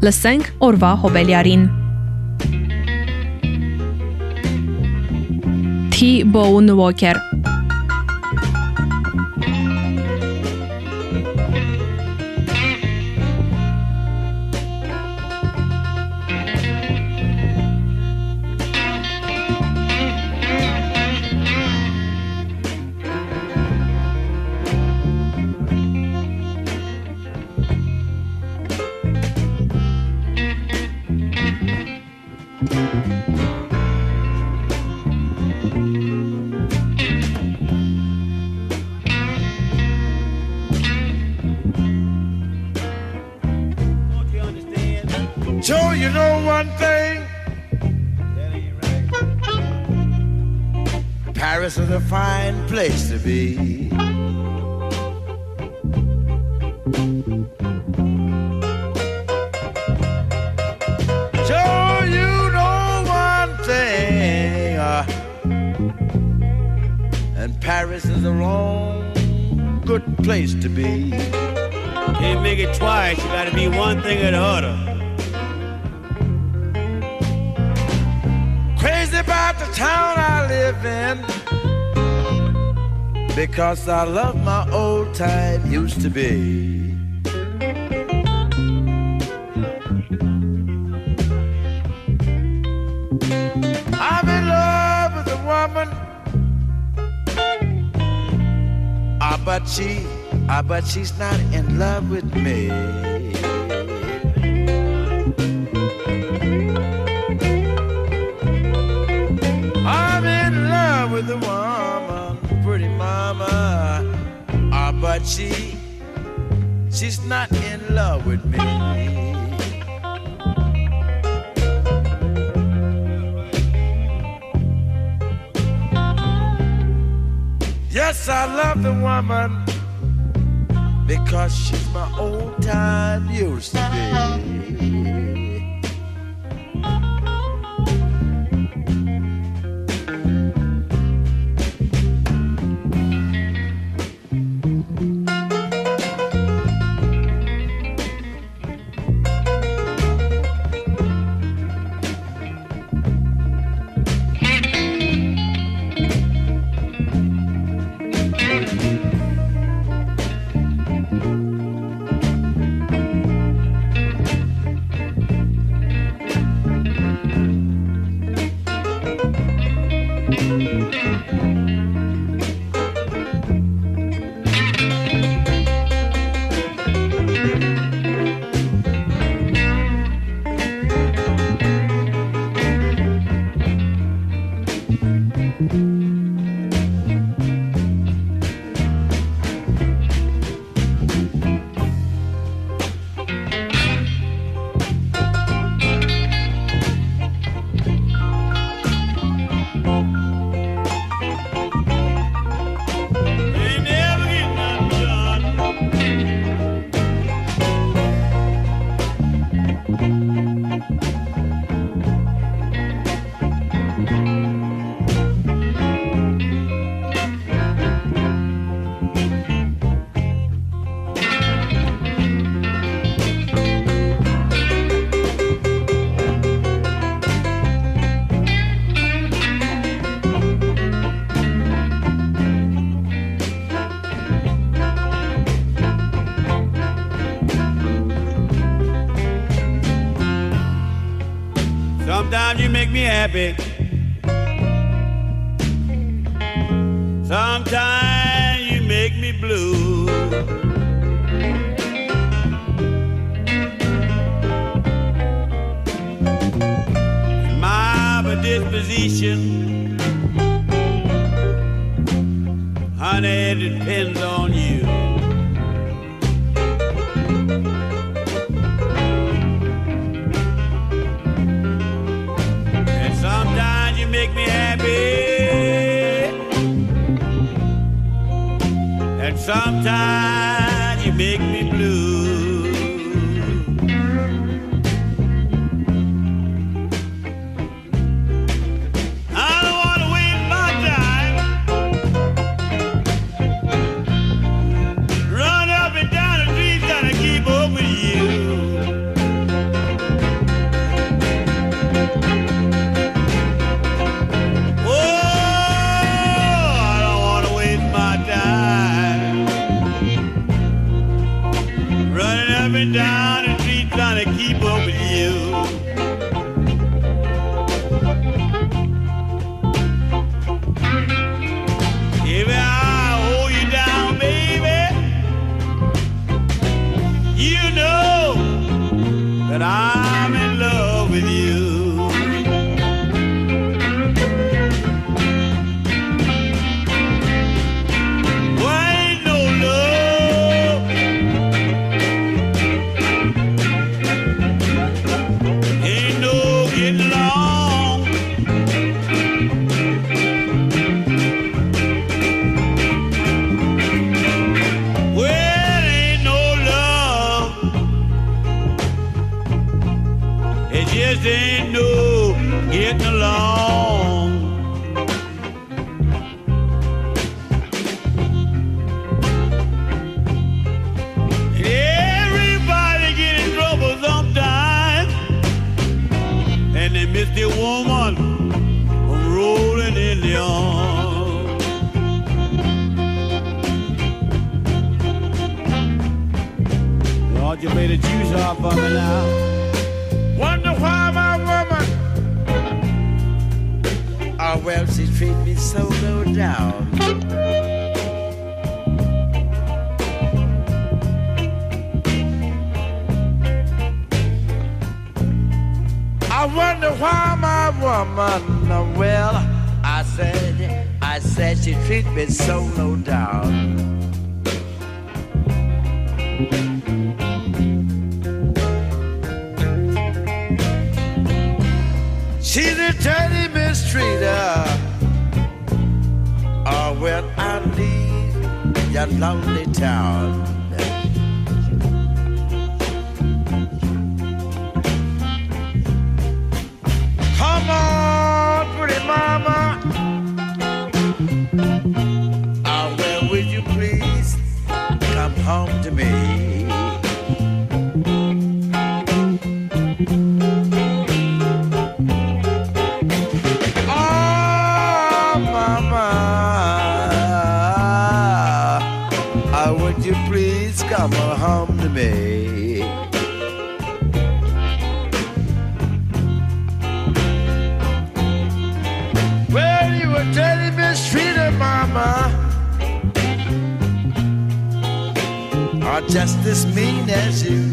Լսենք օրվա հոբելյարին։ T. Bone Walker and Paris is a long, good place to be. Can't make it twice. You gotta be one thing or the other. Crazy about the town I live in. Because I love my old time used to be. But she, ah, but she's not in love with me. I'm in love with a woman, pretty mama. Ah, but she, she's not in love with me. I love the woman because she's my old time used make sometimes I said she treat me so low down. She's a dirty mistreater. Oh, when I leave your lonely town. Come on, pretty mama. as you.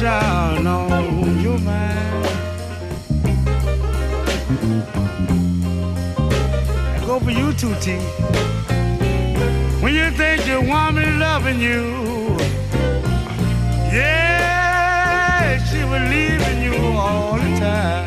sunshine on your mind. I go for you too, T. When you think you want me loving you, yeah, she was leaving you all the time.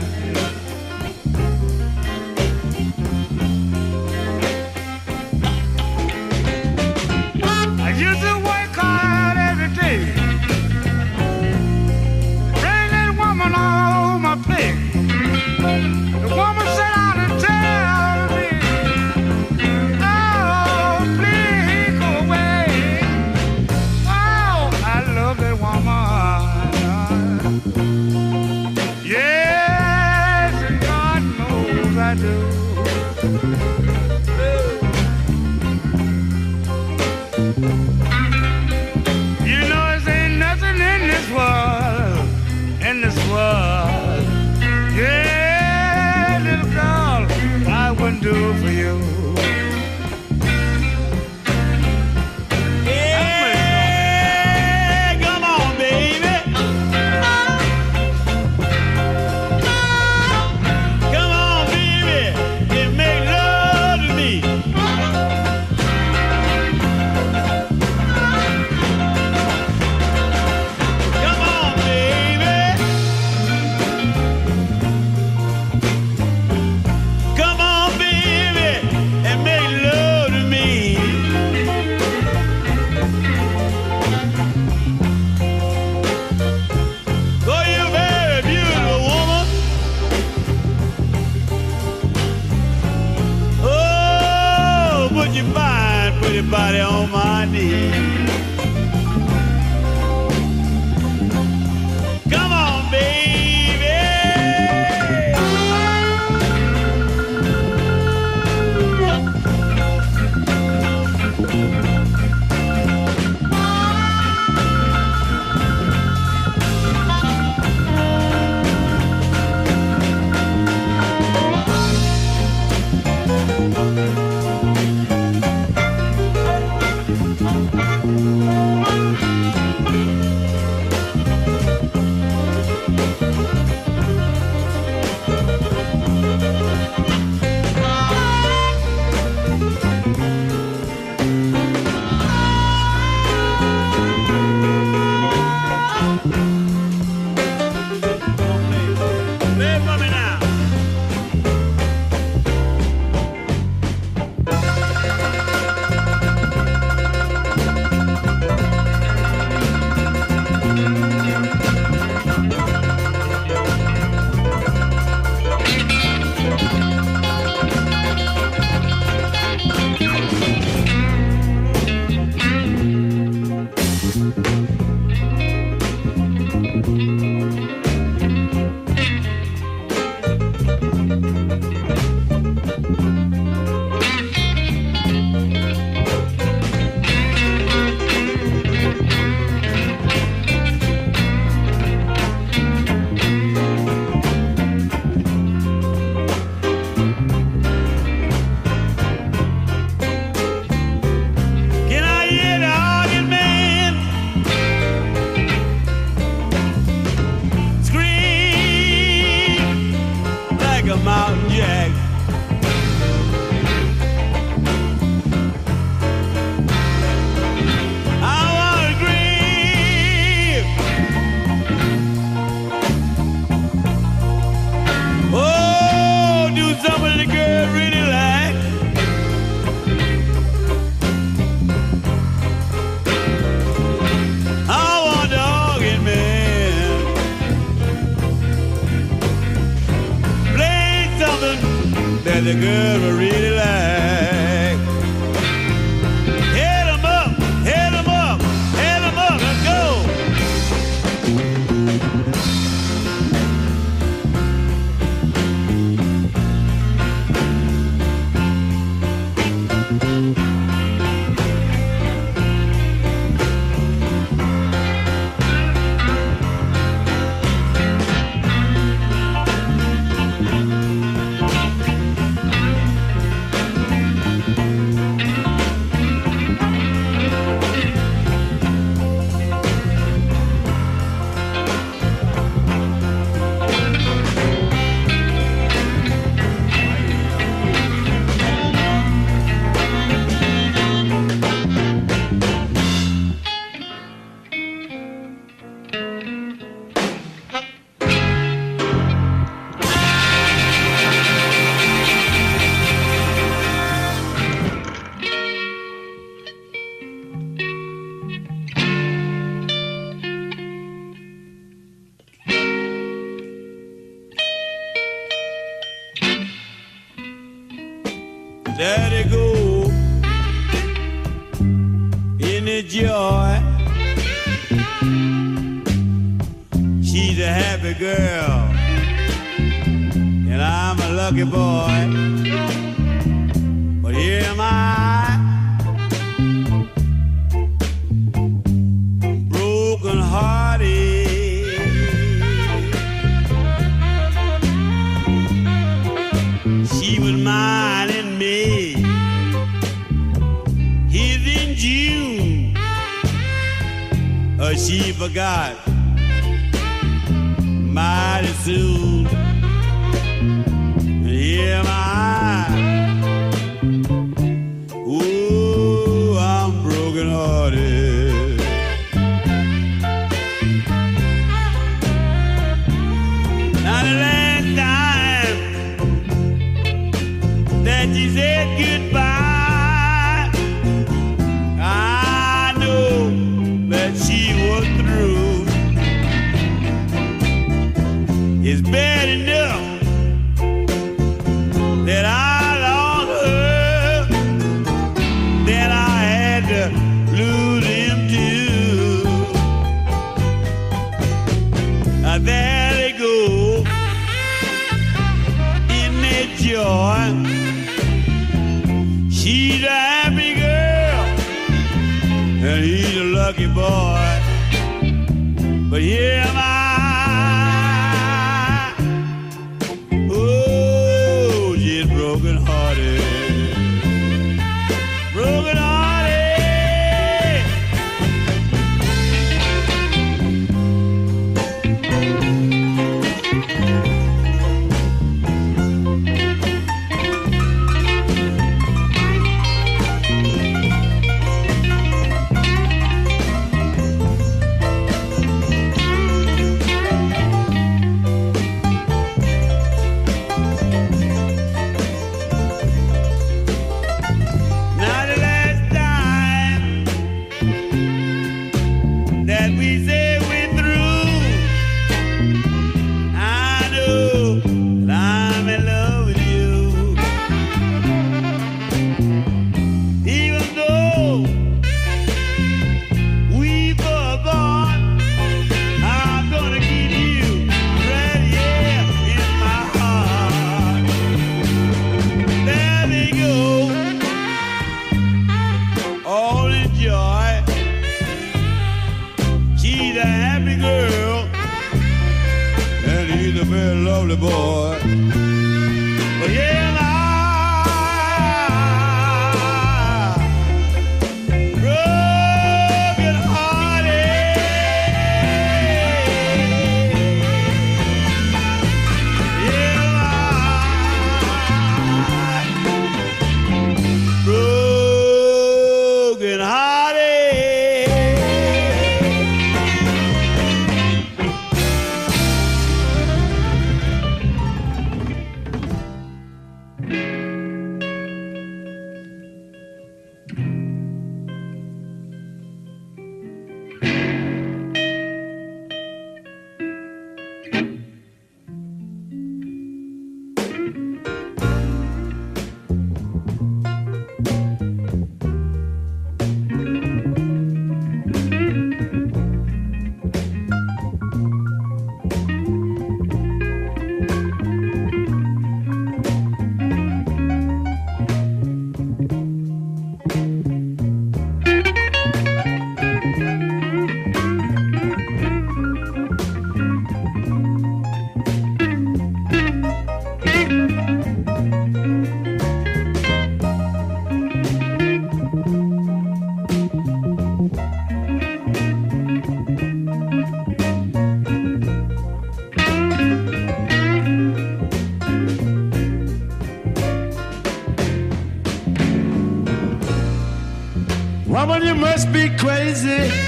Crazy.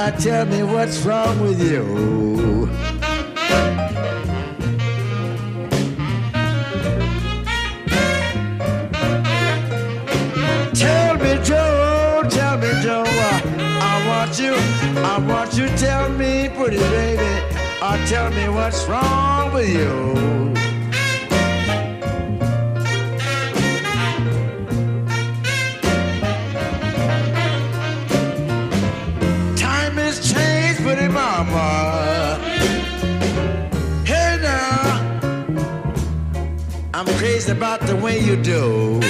I tell me what's wrong with you. Tell me, Joe, tell me, Joe, I want you, I want you. Tell me, pretty baby, or tell me what's wrong with you. mama. Hey now, I'm crazy about the way you do.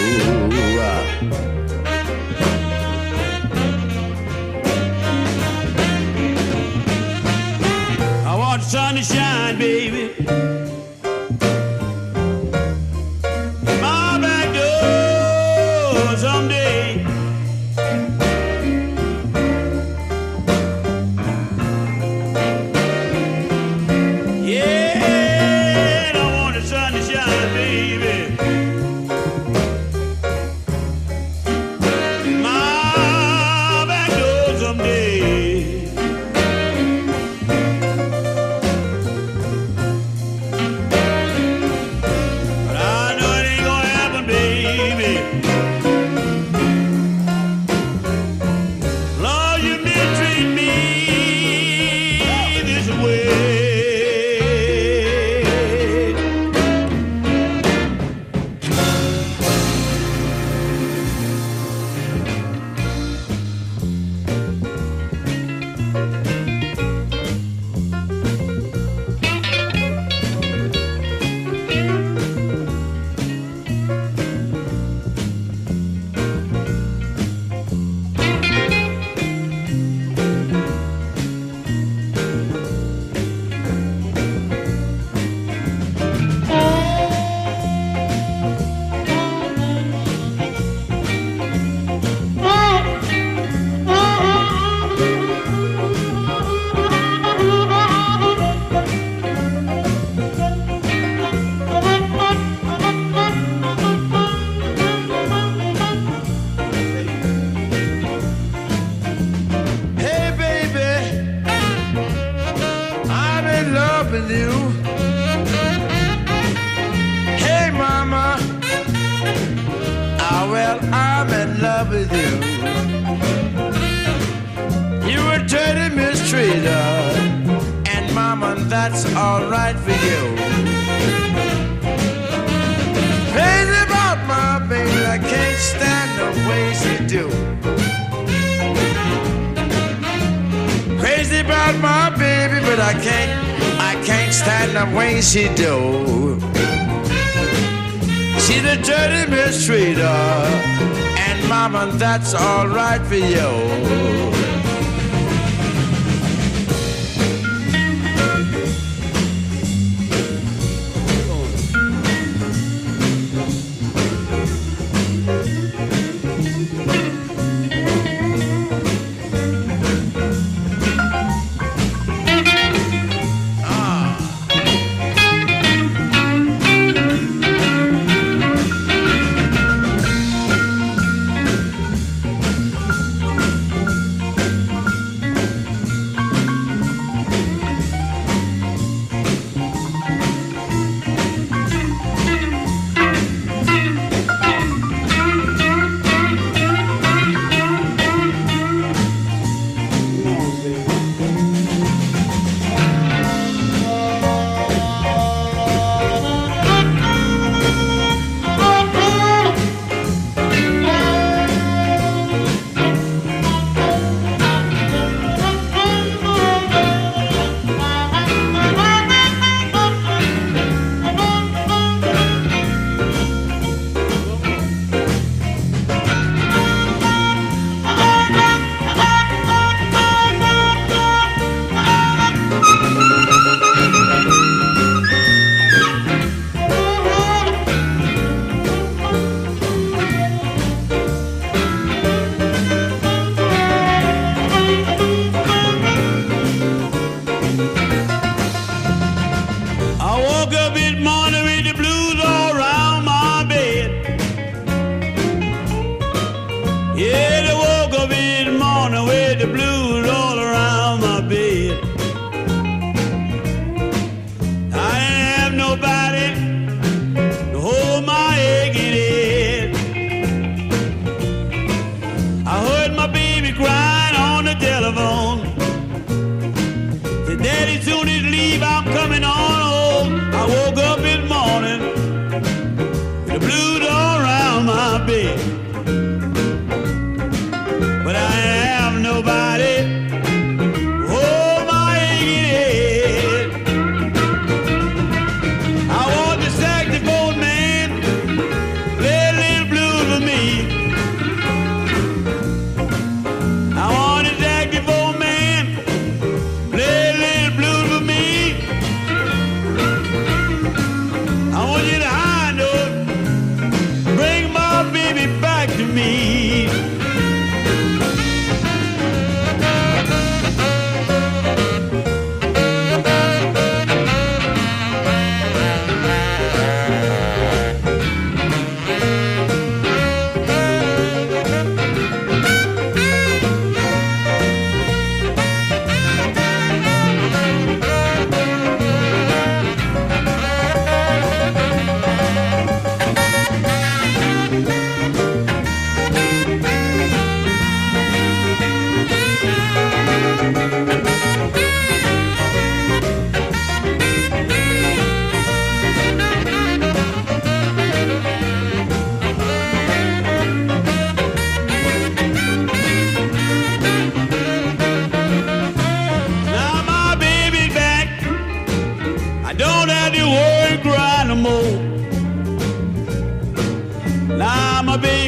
that's all.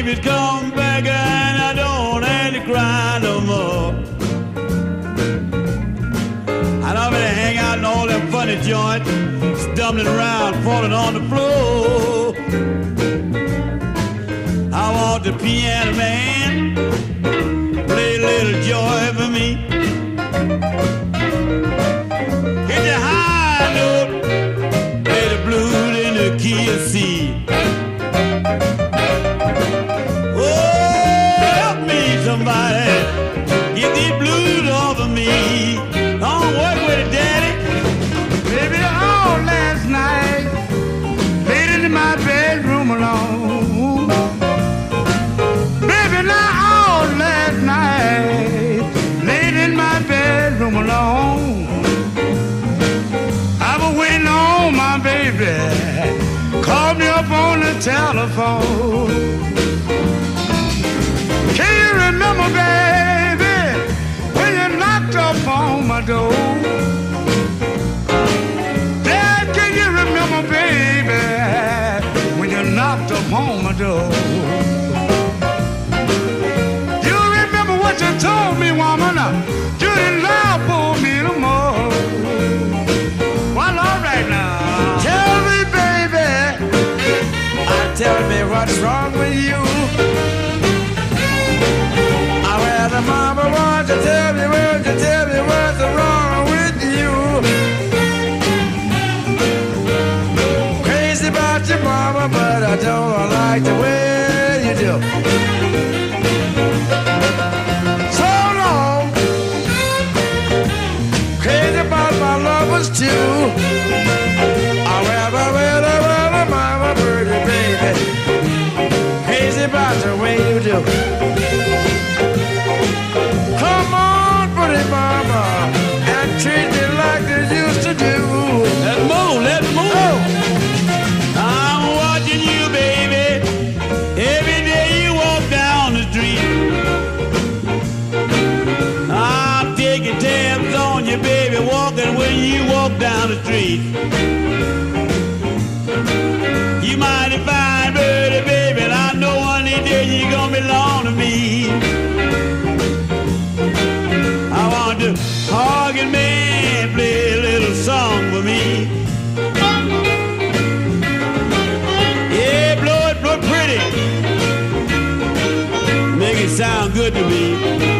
baby's gone back and I don't have to cry no more. I don't really hang out in all them funny joints, stumbling around, falling on the floor. I want the piano man play a little joy for me. telephone. Can you remember, baby, when you knocked up on my door? street. You mighty fine, pretty baby, and I know one day you're gonna belong to me. I want to organ man play a little song for me. Yeah, blow it, blow it pretty, make it sound good to me.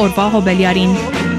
օրվա հոբելյարին։